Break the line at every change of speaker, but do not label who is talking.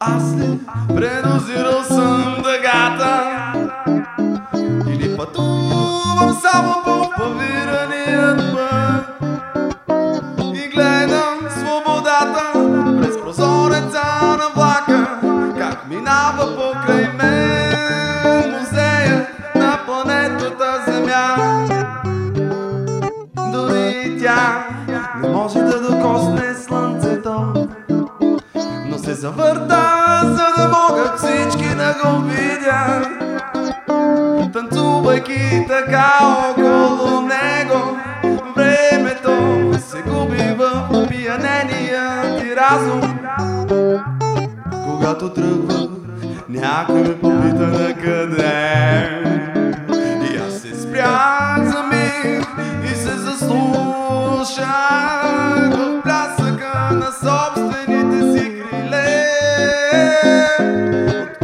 Аз ли? Предозирал съм дъгата. Или пътувам само по павираният път. И гледам свободата през прозореца на влака. Как минава покрай мен музея на планетата Земя. Дори тя не може да докосне слънцето но завърта, за да могат всички да го видят. Танцувайки така около него, времето се губи в пиянения ти разум. Когато тръгвах, някой ме попита на къде. И аз се спрях за миг и се заслушах в плясъка на собствените world.